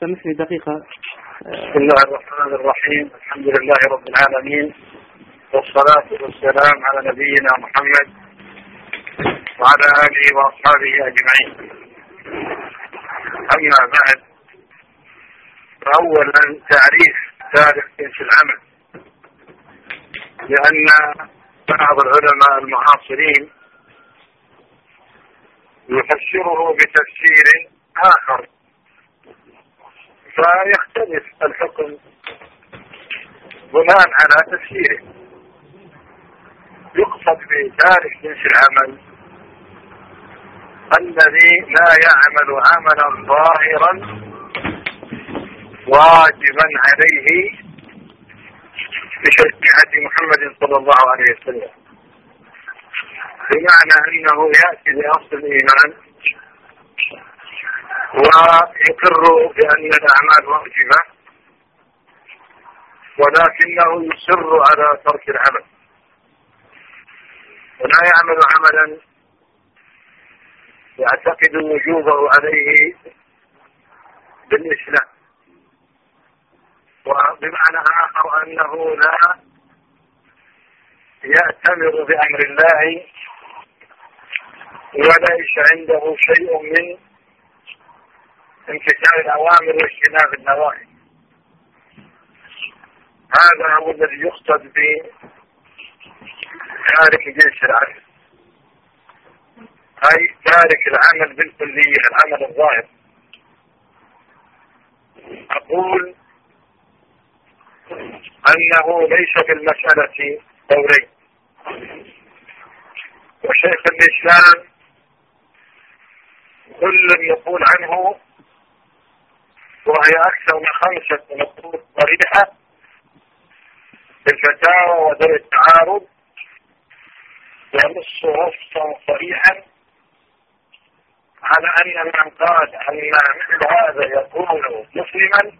سامحني دقيقة بسم الله الرحمن الرحيم. الحمد لله رب العالمين. والصلاة والسلام على نبينا محمد وعلى آله وأصحابه أجمعين. أما بعد فأولا تعريف تاريخ جنس العمل. لأن بعض العلماء المعاصرين يفسره بتفسير آخر فيختلف الحكم بناء على تفسيره. يقصد بتارك جنس العمل الذي لا يعمل عملا ظاهرا واجبا عليه بشريعة محمد صلى الله عليه وسلم. بمعنى أنه يأتي بأصل الإيمان ويقر بأن الأعمال واجبة ولكنه يصر على ترك العمل. ولا يعمل عملا يعتقد وجوبه عليه بالإسلام. وبمعنى آخر أنه لا يأتمر بأمر الله وليس عنده شيء من امتثال الأوامر واجتناب النواهي. هذا هو الذي يقصد بتارك جنس العمل أي تارك العمل بالكلية العمل الظاهر. أقول أنه ليس في المسألة دورين. وشيخ الإسلام كل يقول عنه وهي أكثر من خمسة نصوص صريحة في الفتاوى ودر التعارض ينص نصا صريحا على أن من قال أن مثل هذا يكون مسلما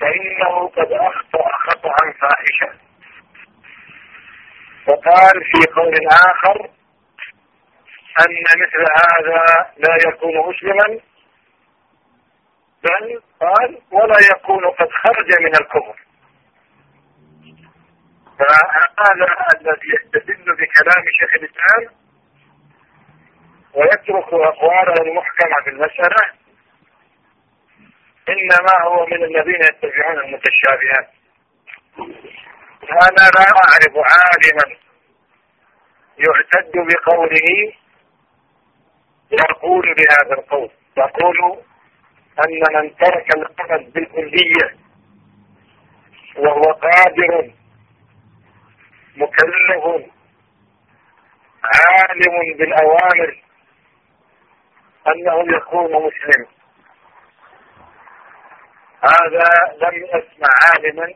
فإنه قد أخطأ خطأ فاحشا وقال في قول آخر أن مثل هذا لا يكون مسلما بل قال ولا يكون قد خرج من الكفر. فهذا الذي يستدل بكلام شيخ الإسلام ويترك أقواله المحكمة في المسألة إنما هو من الذين يتبعون المتشابهات. أنا لا أعرف عالما يعتد بقوله يقول بهذا القول. يقول أن من ترك العمل بالكلية وهو قادر مكلف عالم بالأوامر أنه يكون مسلم. هذا لم أسمع عالما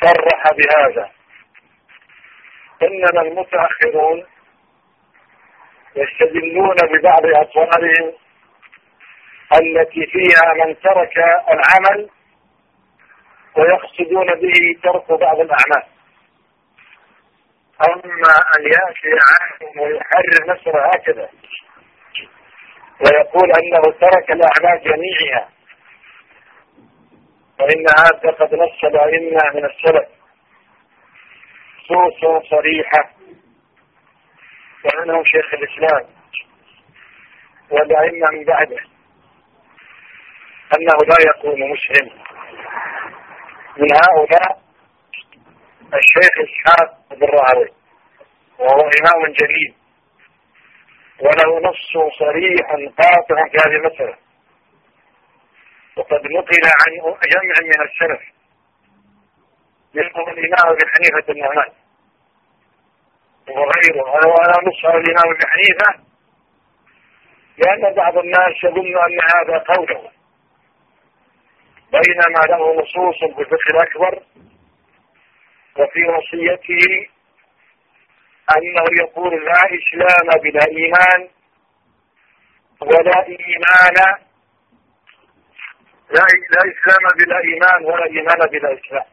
صرح بهذا. إنما المتأخرون يستدلون ببعض أطوارهم التي فيها من ترك العمل ويقصدون به ترك بعض الأعمال. أما أن يأتي عالم ويحرر نفسه هكذا ويقول أنه ترك الأعمال جميعها فإن هذا قد نص الأئمة من السلف. نصوص صريحة ومنهم شيخ الإسلام والأئمة من بعده. أنه لا يكون مسلم. من هؤلاء الشيخ إسحاق بن راهوي وهو إمام جليل وله نص صريح قاطع في هذه المسألة وقد نقل عن جمع من السلف منهم الإمام ابن حنيفة النعمان وغيره. وأنا نص على الإمام ابن حنيفة لأن بعض الناس يظن أن هذا قوله. بينما له نصوص في الفقه الأكبر وفي وصيته أنه يقول لا إسلام بلا إيمان ولا إيمان لا, لا إسلام بلا إيمان ولا إيمان بلا إسلام.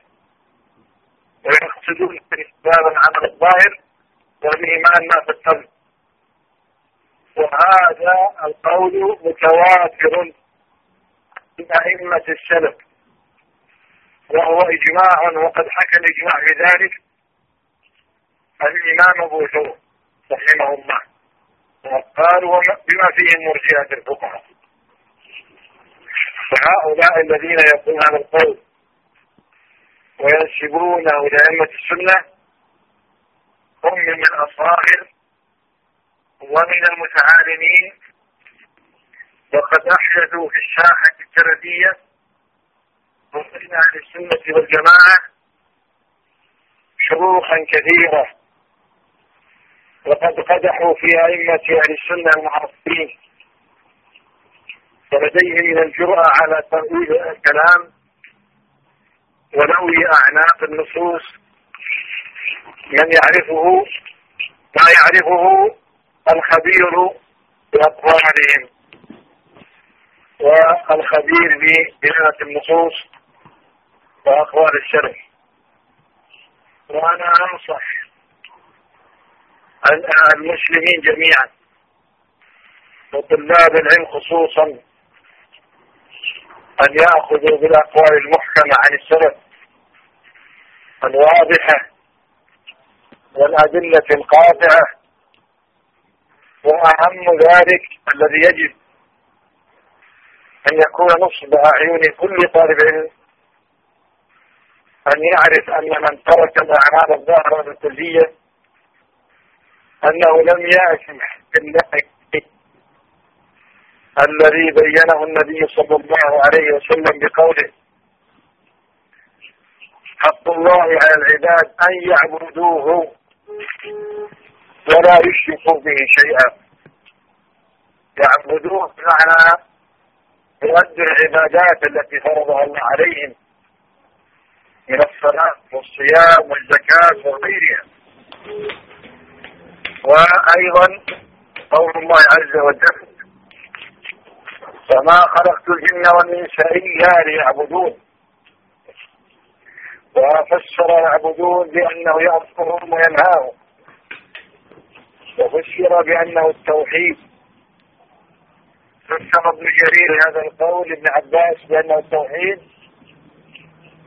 ويقصدون الإسلام العمل الظاهر والإيمان ما في القلب وهذا القول متواتر. من أئمة السلف. وهو إجماع وقد حكى الإجماع بذلك. الإمام أبو ثور رحمه الله. وقال بما فيه مرجئة الفقهاء. فهؤلاء الذين يقولون هذا القول وينسبونه لأئمة السنة هم من الأصاغر ومن المتعالمين وقد أحدثوا في الساحة السلفية ومن أهل السنة والجماعة شروخا كثيرة. وقد قدحوا في أئمة أهل السنة المعاصرين. ولديهم من الجرأة على تأويل الكلام ونوي أعناق النصوص. من يعرفه ما يعرفه الخبير بأقوالهم. والخبير بدلالة النصوص وأقوال الشرع وأنا أنصح المسلمين جميعا وطلاب العلم خصوصا أن يأخذوا بالأقوال المحكمة عن السلف الواضحة والأدلة القاطعة وأهم ذلك الذي يجب أن يكون نصب أعين كل طالب علم. أن يعرف أن من ترك الأعمال الظاهرة الكلية أنه لم يأتي بالنهي الذي بينه النبي صلى الله عليه وسلم بقوله حق الله على العباد أن يعبدوه ولا يشركوا به شيئا. يعبدوه بمعنى يؤدوا العبادات التي فرضها الله عليهم من الصلاة والصيام والزكاة وغيرها. وأيضا قول الله عز وجل فما خلقت الجن والإنس إلا ليعبدون. وفسر يعبدون بأنه يأمرهم وينهاهم وفسر بأنه التوحيد. فسر ابن جرير هذا القول ابن عباس بأنه التوحيد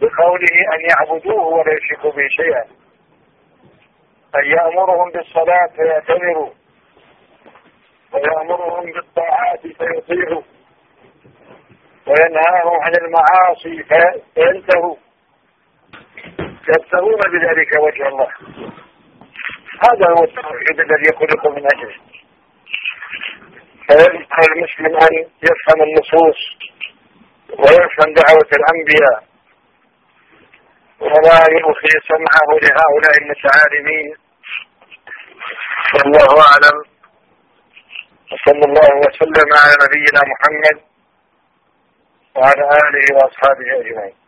بقوله أن يعبدوه ولا يشركوا به شيئا. أن يأمرهم بالصلاة فيعتبروا ويأمرهم بالطاعات فيطيعوا. وينهاهم عن المعاصي فينتهوا. يبتغون بذلك وجه الله. هذا هو التوحيد الذي يخلق من أجله. فيجب على المسلم أن يفهم النصوص ويفهم دعوة الأنبياء ولا يلقي سمعه لهؤلاء المتعالمين. والله أعلم. وصلى الله وسلم على نبينا محمد وعلى آله وأصحابه أجمعين.